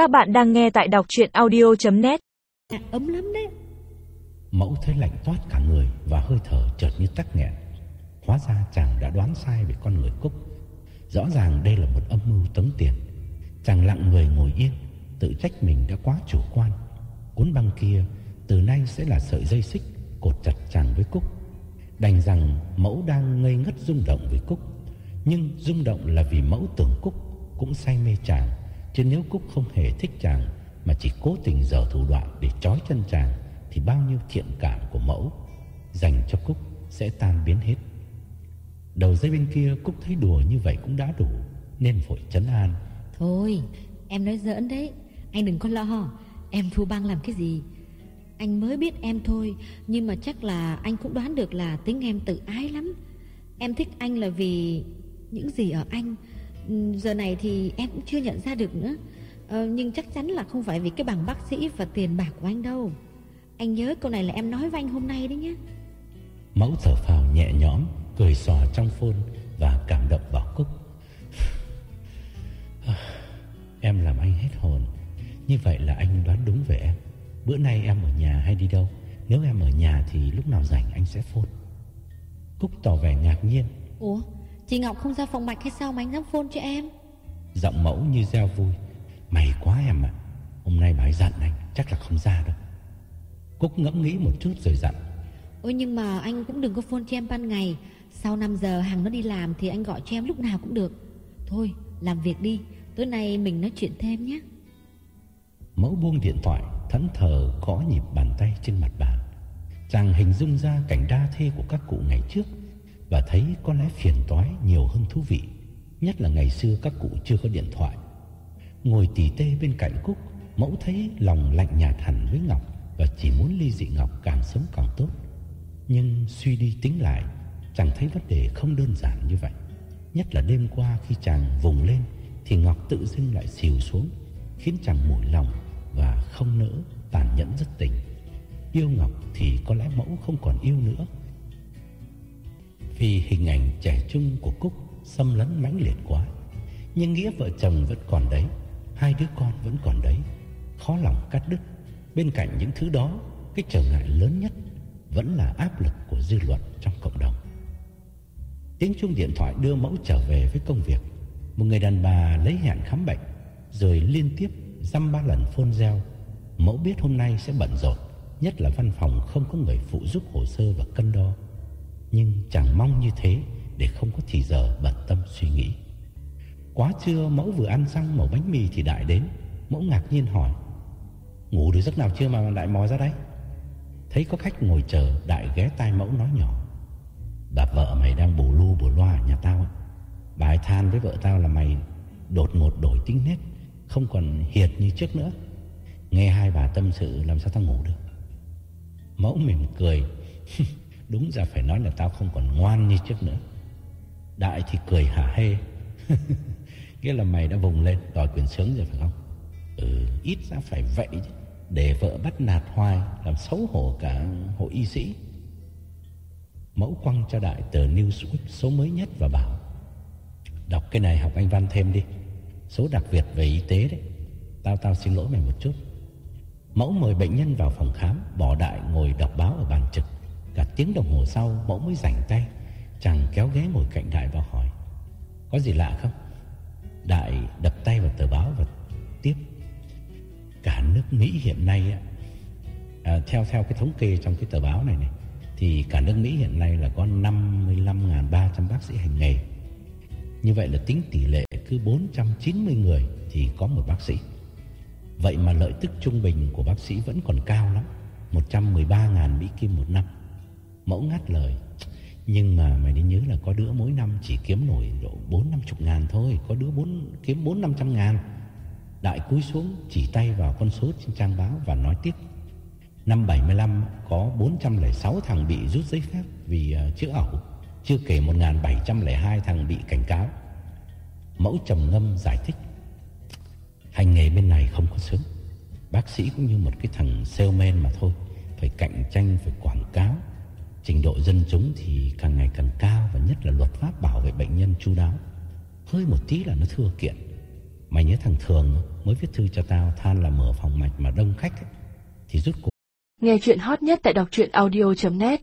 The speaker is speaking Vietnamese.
Các bạn đang nghe tại đọc chuyện audio.net À, ấm lắm đấy Mẫu thấy lạnh toát cả người và hơi thở chợt như tắc nghẹn. Hóa ra chàng đã đoán sai về con người Cúc. Rõ ràng đây là một âm mưu tống tiền. Chàng lặng người ngồi yên, tự trách mình đã quá chủ quan. Cuốn băng kia từ nay sẽ là sợi dây xích cột chặt chàng với Cúc. Đành rằng mẫu đang ngây ngất rung động với Cúc. Nhưng rung động là vì mẫu tưởng Cúc cũng say mê chàng. Chứ nếu Cúc không hề thích chàng, mà chỉ cố tình dở thủ đoạn để trói chân chàng, thì bao nhiêu thiện cảm của mẫu dành cho Cúc sẽ tan biến hết. Đầu dây bên kia, Cúc thấy đùa như vậy cũng đã đủ, nên vội chấn an. Thôi, em nói giỡn đấy Anh đừng có lo, Em thu băng làm cái gì Anh mới biết em thôi, Nhưng mà chắc là anh cũng đoán được là tính em tự ái lắm Em thích anh là vì Những gì ở anh Giờ này thì em cũng chưa nhận ra được nữa ờ, Nhưng chắc chắn là không phải vì cái bằng bác sĩ Và tiền bạc của anh đâu Anh nhớ câu này là em nói với anh hôm nay đấy nhé Mẫu thở phào nhẹ nhõm, cười xòa trong phôn và cảm động bảo Cúc. Em làm anh hết hồn. Như vậy là anh đoán đúng về em. Bữa nay em ở nhà hay đi đâu? Nếu em ở nhà thì lúc nào rảnh anh sẽ phone. Cúc tỏ vẻ ngạc nhiên, Ủa Chị Ngọc không ra phòng mạch hay sao mà anh dám phone cho em giọng mẫu như reo vui. May quá em ạ. Hôm nay bà ấy giận anh, chắc là không ra đâu. Cúc ngẫm nghĩ một chút rồi dặn. Ôi nhưng mà anh cũng đừng có phone cho em ban ngày Sau 5 giờ hàng nó đi làm Thì anh gọi cho em lúc nào cũng được Thôi làm việc đi Tối nay mình nói chuyện thêm nhé Mẫu buông điện thoại Thẫn thờ gõ nhịp bàn tay trên mặt bàn Chàng hình dung ra cảnh đa thê của các cụ ngày trước và thấy có lẽ phiền toái nhiều hơn thú vị, Nhất là ngày xưa các cụ chưa có điện thoại. Ngồi tỉ tê bên cạnh Cúc, Mẫu thấy lòng lạnh nhạt hẳn với Ngọc Và chỉ muốn ly dị Ngọc càng sớm càng tốt. Nhưng suy đi tính lại Chàng thấy vấn đề không đơn giản như vậy. Nhất là đêm qua khi chàng vùng lên, Thì Ngọc tự dưng lại xìu xuống, Khiến chàng mủi lòng Và không nỡ tàn nhẫn rất tình. Yêu Ngọc thì có lẽ mẫu không còn yêu nữa. Vì hình ảnh trẻ trung của Cúc Xâm lấn mãnh liệt quá. Nhưng nghĩa vợ chồng vẫn còn đấy, Hai đứa con vẫn còn đấy. Khó lòng cắt đứt. Bên cạnh những thứ đó, Cái trở ngại lớn nhất Vẫn là áp lực của dư luận trong cộng đồng. Tiếng chuông điện thoại đưa mẫu trở về với công việc. Một người đàn bà lấy hẹn khám bệnh, Rồi liên tiếp dăm ba lần phone gieo Mẫu biết hôm nay sẽ bận rộn, Nhất là văn phòng không có người phụ giúp hồ sơ và cân đo. Nhưng chẳng mong như thế Để không có thì giờ bận tâm suy nghĩ Quá trưa mẫu vừa ăn xong mẩu bánh mì thì Đại đến Mẫu ngạc nhiên hỏi, Ngủ được giấc nào chưa mà Đại mò ra đấy Thấy có khách ngồi chờ, Đại ghé tai mẫu nói nhỏ, Bà vợ mày đang bù lu bù loa ở nhà tao ấy. Bà ấy than với vợ tao là mày Đột ngột đổi tính nết, Không còn hiệt như trước nữa Nghe hai bà tâm sự làm sao tao ngủ được Mẫu mỉm cười. Đúng ra phải nói là tao không còn ngoan như trước nữa. Đại thì cười hả hê. Nghĩa là mày đã vùng lên, Đòi quyền sướng rồi phải không? Ừ ít ra phải vậy chứ. Để vợ bắt nạt hoài, Làm xấu hổ cả hội y sĩ. Mẫu quăng cho Đại tờ Newsweek số mới nhất và bảo, Đọc cái này học anh Văn thêm đi. Số đặc biệt về y tế đấy. Tao tao xin lỗi mày một chút. Mẫu mời bệnh nhân vào phòng khám, Bỏ Đại ngồi đọc báo ở bàn trực tiếng đồng hồ sau Mẫu mới rảnh tay Chàng kéo ghế ngồi cạnh Đại và hỏi Có gì lạ không? Đại đập tay vào tờ báo và tiếp Cả nước Mỹ hiện nay á, à, Theo theo cái thống kê trong cái tờ báo này này Thì cả nước Mỹ hiện nay là có 55.300 bác sĩ hành nghề. Như vậy là tính tỷ lệ cứ 490 người thì có một bác sĩ. Vậy mà lợi tức trung bình của bác sĩ vẫn còn cao lắm 113.000 Mỹ Kim một năm. Mẫu ngắt lời. Nhưng mà mày nên nhớ là có đứa mỗi năm chỉ kiếm nổi độ 4-50 ngàn thôi Có đứa 4, kiếm 4-500 ngàn. Đại cúi xuống chỉ tay vào con số trên trang báo và nói tiếp. Năm 75 có 406 thằng bị rút giấy phép vì ờ, uh, chữ ẩu. Chưa kể 1.702 thằng bị cảnh cáo. Mẫu trầm ngâm giải thích. Hành nghề bên này không có sướng. Bác sĩ cũng như một cái thằng salesman mà thôi. Phải cạnh tranh, phải quảng cáo. Trình độ dân chúng thì càng ngày càng cao Và nhất là luật pháp bảo vệ bệnh nhân chu đáo. Hơi một tí là nó thưa kiện. Mày nhớ thằng Thường mới viết thư cho tao than là mở phòng mạch mà đông khách ấy, thì rút cuộc. Nghe chuyện hot nhất tại đọc truyện audio.net